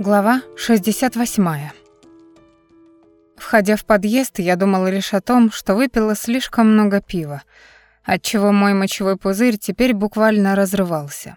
Глава 68. Входя в подъезд, я думала лишь о том, что выпила слишком много пива, отчего мой мочевой пузырь теперь буквально разрывался.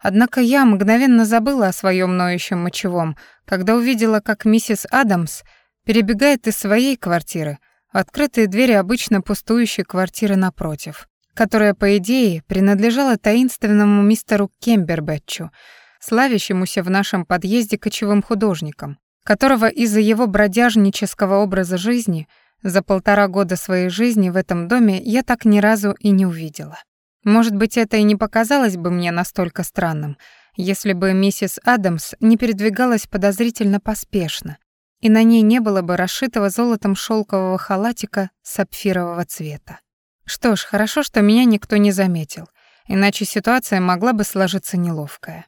Однако я мгновенно забыла о своем ноющем мочевом, когда увидела, как миссис Адамс перебегает из своей квартиры в открытые двери обычно пустующей квартиры напротив, которая, по идее, принадлежала таинственному мистеру Кембербэтчу, славящемуся в нашем подъезде кочевым художником, которого из-за его бродяжнического образа жизни за полтора года своей жизни в этом доме я так ни разу и не увидела. Может быть, это и не показалось бы мне настолько странным, если бы миссис Адамс не передвигалась подозрительно поспешно, и на ней не было бы расшитого золотом шелкового халатика сапфирового цвета. Что ж, хорошо, что меня никто не заметил, иначе ситуация могла бы сложиться неловкая.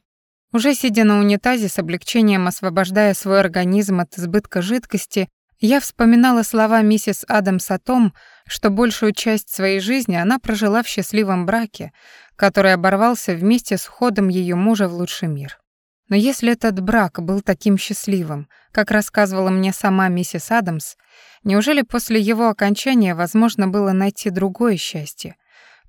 Уже сидя на унитазе с облегчением освобождая свой организм от избытка жидкости, я вспоминала слова миссис Адамс о том, что большую часть своей жизни она прожила в счастливом браке, который оборвался вместе с уходом ее мужа в лучший мир. Но если этот брак был таким счастливым, как рассказывала мне сама миссис Адамс, неужели после его окончания возможно было найти другое счастье,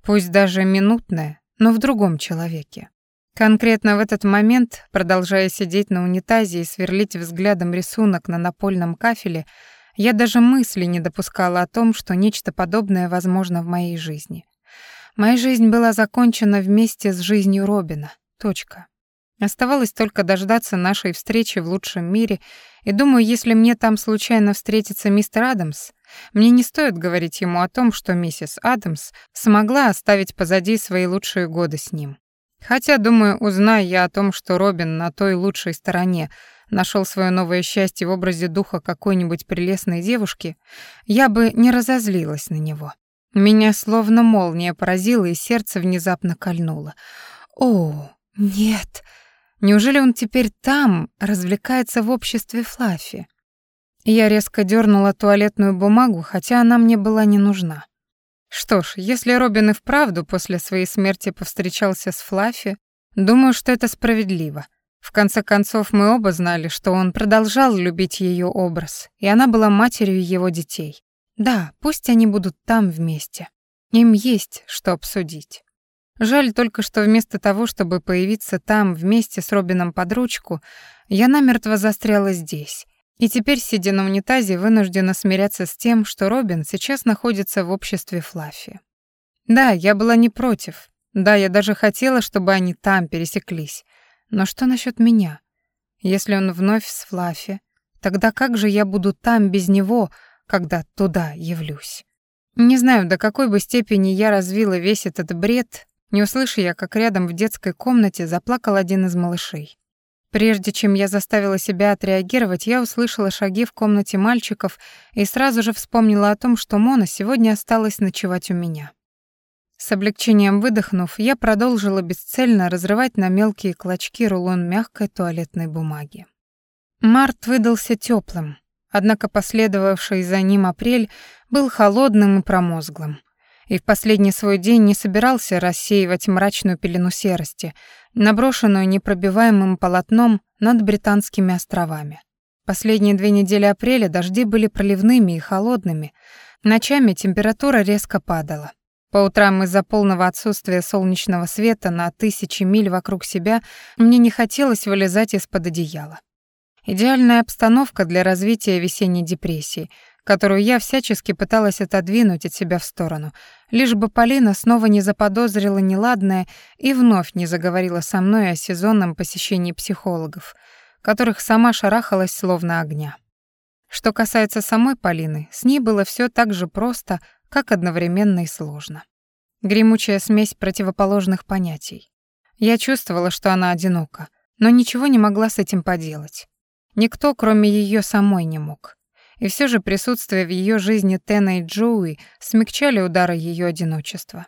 пусть даже минутное, но в другом человеке? Конкретно в этот момент, продолжая сидеть на унитазе и сверлить взглядом рисунок на напольном кафеле, я даже мысли не допускала о том, что нечто подобное возможно в моей жизни. Моя жизнь была закончена вместе с жизнью Робина. Точка. Оставалось только дождаться нашей встречи в лучшем мире, и думаю, если мне там случайно встретится мистер Адамс, мне не стоит говорить ему о том, что миссис Адамс смогла оставить позади свои лучшие годы с ним. Хотя, думаю, узная я о том, что Робин на той лучшей стороне нашел свое новое счастье в образе духа какой-нибудь прелестной девушки, я бы не разозлилась на него. Меня словно молния поразила, и сердце внезапно кольнуло. «О, нет! Неужели он теперь там развлекается в обществе Флаффи?» Я резко дернула туалетную бумагу, хотя она мне была не нужна. Что ж, если Робин и вправду после своей смерти повстречался с Флаффи, думаю, что это справедливо. В конце концов, мы оба знали, что он продолжал любить ее образ, и она была матерью его детей. Да, пусть они будут там вместе. Им есть что обсудить. Жаль только, что вместо того, чтобы появиться там вместе с Робином под ручку, я намертво застряла здесь, и теперь, сидя на унитазе, вынуждена смиряться с тем, что Робин сейчас находится в обществе Флаффи. Да, я была не против. Да, я даже хотела, чтобы они там пересеклись. Но что насчет меня? Если он вновь с Флаффи, тогда как же я буду там без него, когда туда явлюсь? Не знаю, до какой бы степени я развила весь этот бред, не услыша я, как рядом в детской комнате заплакал один из малышей. Прежде чем я заставила себя отреагировать, я услышала шаги в комнате мальчиков и сразу же вспомнила о том, что Мона сегодня осталась ночевать у меня. С облегчением выдохнув, я продолжила бесцельно разрывать на мелкие клочки рулон мягкой туалетной бумаги. Март выдался теплым, однако последовавший за ним апрель был холодным и промозглым и в последний свой день не собирался рассеивать мрачную пелену серости, наброшенную непробиваемым полотном над британскими островами. Последние две недели апреля дожди были проливными и холодными, ночами температура резко падала. По утрам из-за полного отсутствия солнечного света на тысячи миль вокруг себя мне не хотелось вылезать из-под одеяла. Идеальная обстановка для развития весенней депрессии, которую я всячески пыталась отодвинуть от себя в сторону, лишь бы Полина снова не заподозрила неладное и вновь не заговорила со мной о сезонном посещении психологов, которых сама шарахалась словно огня. Что касается самой Полины, с ней было все так же просто, как одновременно и сложно. Гремучая смесь противоположных понятий. Я чувствовала, что она одинока, но ничего не могла с этим поделать. Никто, кроме ее самой, не мог и все же присутствие в ее жизни Тена и Джоуи смягчали удары ее одиночества.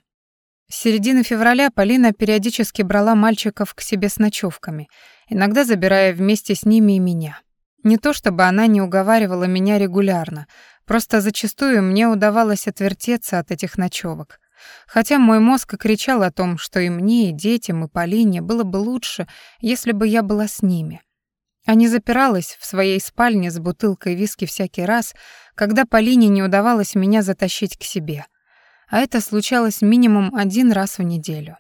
С середины февраля Полина периодически брала мальчиков к себе с ночевками, иногда забирая вместе с ними и меня. Не то чтобы она не уговаривала меня регулярно, просто зачастую мне удавалось отвертеться от этих ночевок. Хотя мой мозг кричал о том, что и мне, и детям, и Полине было бы лучше, если бы я была с ними. А не запиралась в своей спальне с бутылкой виски всякий раз, когда Полине не удавалось меня затащить к себе. А это случалось минимум один раз в неделю.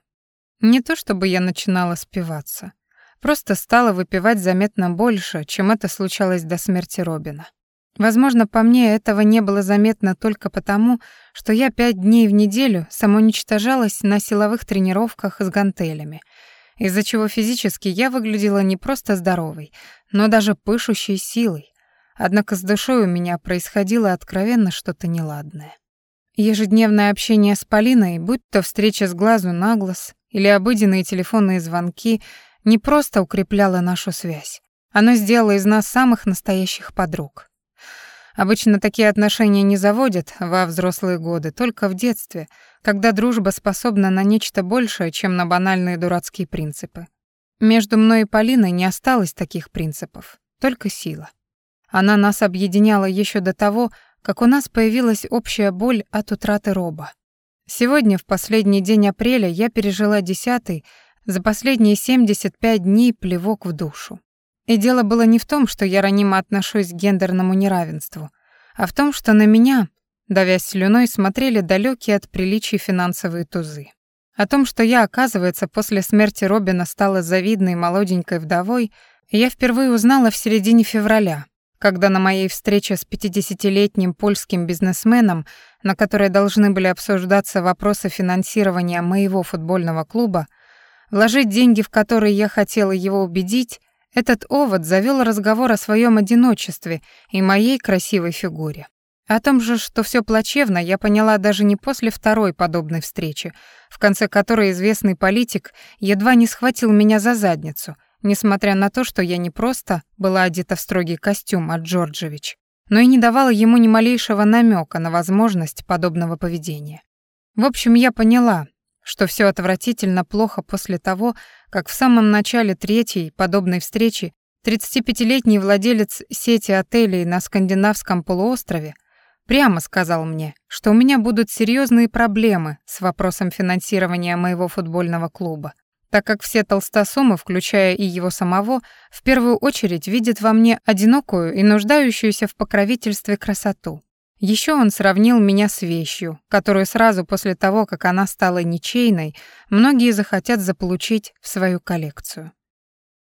Не то чтобы я начинала спиваться, просто стала выпивать заметно больше, чем это случалось до смерти Робина. Возможно, по мне этого не было заметно только потому, что я пять дней в неделю самоуничтожалась на силовых тренировках с гантелями, из-за чего физически я выглядела не просто здоровой, но даже пышущей силой. Однако с душой у меня происходило откровенно что-то неладное. Ежедневное общение с Полиной, будь то встреча с глазу на глаз или обыденные телефонные звонки, не просто укрепляло нашу связь. Оно сделало из нас самых настоящих подруг. Обычно такие отношения не заводят во взрослые годы, только в детстве, когда дружба способна на нечто большее, чем на банальные дурацкие принципы. Между мной и Полиной не осталось таких принципов, только сила. Она нас объединяла еще до того, как у нас появилась общая боль от утраты Роба. Сегодня, в последний день апреля, я пережила десятый, за последние 75 дней плевок в душу. И дело было не в том, что я ранимо отношусь к гендерному неравенству, а в том, что на меня, давясь слюной, смотрели далекие от приличий финансовые тузы. О том, что я, оказывается, после смерти Робина стала завидной молоденькой вдовой, я впервые узнала в середине февраля, когда на моей встрече с 50-летним польским бизнесменом, на которой должны были обсуждаться вопросы финансирования моего футбольного клуба, вложить деньги в которые я хотела его убедить, этот овод завел разговор о своем одиночестве и моей красивой фигуре. О том же, что все плачевно, я поняла даже не после второй подобной встречи, в конце которой известный политик едва не схватил меня за задницу, несмотря на то, что я не просто была одета в строгий костюм от Джорджевич, но и не давала ему ни малейшего намека на возможность подобного поведения. В общем, я поняла, что все отвратительно плохо после того, как в самом начале третьей подобной встречи 35-летний владелец сети отелей на скандинавском полуострове прямо сказал мне, что у меня будут серьезные проблемы с вопросом финансирования моего футбольного клуба, так как все толстосумы, включая и его самого, в первую очередь видят во мне одинокую и нуждающуюся в покровительстве красоту. Еще он сравнил меня с вещью, которую сразу после того, как она стала ничейной, многие захотят заполучить в свою коллекцию.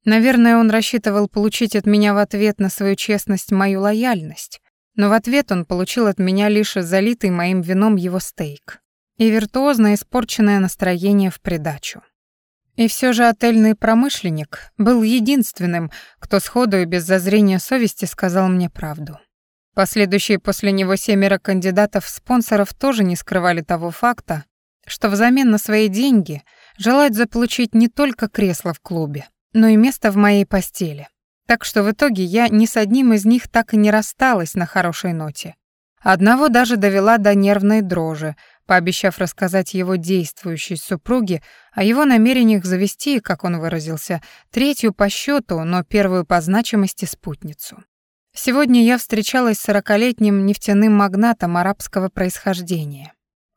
Наверное, он рассчитывал получить от меня в ответ на свою честность мою лояльность, но в ответ он получил от меня лишь залитый моим вином его стейк и виртуозно испорченное настроение в придачу. И все же отельный промышленник был единственным, кто сходу и без зазрения совести сказал мне правду. Последующие после него семеро кандидатов-спонсоров тоже не скрывали того факта, что взамен на свои деньги желают заполучить не только кресло в клубе, но и место в моей постели. Так что в итоге я ни с одним из них так и не рассталась на хорошей ноте. Одного даже довела до нервной дрожи, пообещав рассказать его действующей супруге о его намерениях завести, как он выразился, третью по счету, но первую по значимости спутницу. Сегодня я встречалась с сорокалетним нефтяным магнатом арабского происхождения,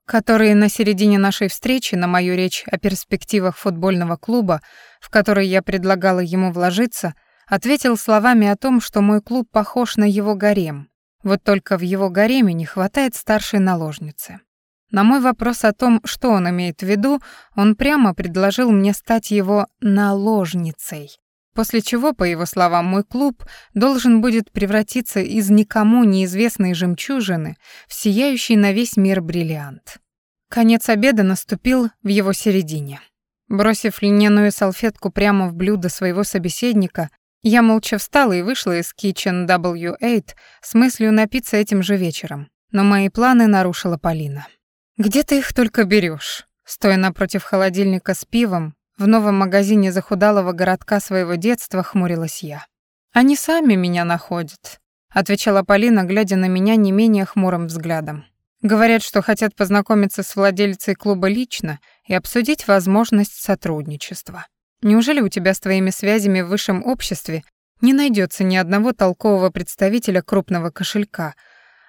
который на середине нашей встречи на мою речь о перспективах футбольного клуба, в который я предлагала ему вложиться, ответил словами о том, что мой клуб похож на его гарем. Вот только в его гареме не хватает старшей наложницы. На мой вопрос о том, что он имеет в виду, он прямо предложил мне стать его наложницей. После чего, по его словам, мой клуб должен будет превратиться из никому неизвестной жемчужины в сияющий на весь мир бриллиант. Конец обеда наступил в его середине. Бросив льняную салфетку прямо в блюдо своего собеседника, я молча встала и вышла из Kitchen W8 с мыслью напиться этим же вечером. Но мои планы нарушила Полина. «Где ты их только берешь? Стоя напротив холодильника с пивом, в новом магазине захудалого городка своего детства хмурилась я. «Они сами меня находят», — отвечала Полина, глядя на меня не менее хмурым взглядом. «Говорят, что хотят познакомиться с владельцей клуба лично и обсудить возможность сотрудничества. Неужели у тебя с твоими связями в высшем обществе не найдется ни одного толкового представителя крупного кошелька?»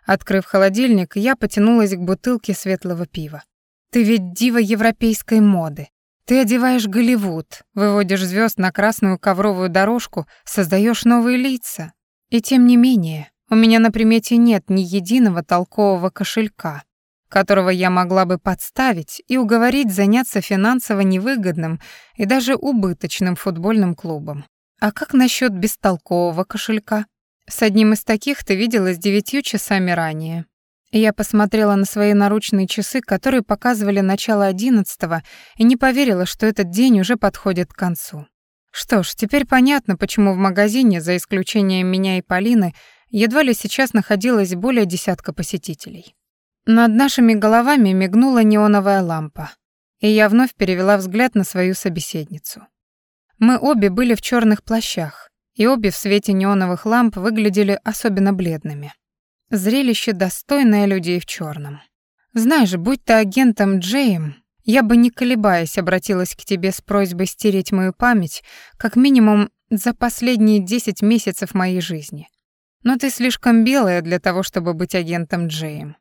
Открыв холодильник, я потянулась к бутылке светлого пива. «Ты ведь дива европейской моды. Ты одеваешь Голливуд, выводишь звезд на красную ковровую дорожку, создаешь новые лица. И тем не менее, у меня на примете нет ни единого толкового кошелька, которого я могла бы подставить и уговорить заняться финансово невыгодным и даже убыточным футбольным клубом. А как насчет бестолкового кошелька? С одним из таких ты виделась девятью часами ранее. Я посмотрела на свои наручные часы, которые показывали начало одиннадцатого, и не поверила, что этот день уже подходит к концу. Что ж, теперь понятно, почему в магазине, за исключением меня и Полины, едва ли сейчас находилось более десятка посетителей. Над нашими головами мигнула неоновая лампа, и я вновь перевела взгляд на свою собеседницу. Мы обе были в черных плащах, и обе в свете неоновых ламп выглядели особенно бледными. Зрелище, достойное людей в черном. Знаешь, будь ты агентом Джейм, я бы не колебаясь обратилась к тебе с просьбой стереть мою память как минимум за последние десять месяцев моей жизни. Но ты слишком белая для того, чтобы быть агентом Джейм.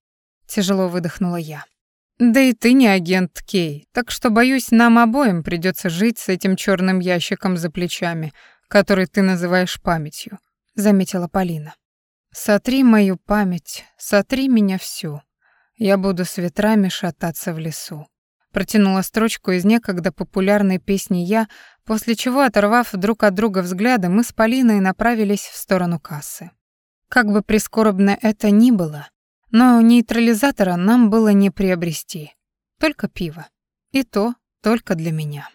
Тяжело выдохнула я. Да и ты не агент Кей, так что, боюсь, нам обоим придется жить с этим черным ящиком за плечами, который ты называешь памятью», — заметила Полина. «Сотри мою память, сотри меня всю. Я буду с ветрами шататься в лесу». Протянула строчку из некогда популярной песни я, после чего, оторвав друг от друга взгляды, мы с Полиной направились в сторону кассы. Как бы прискорбно это ни было, но нейтрализатора нам было не приобрести. Только пиво. И то только для меня.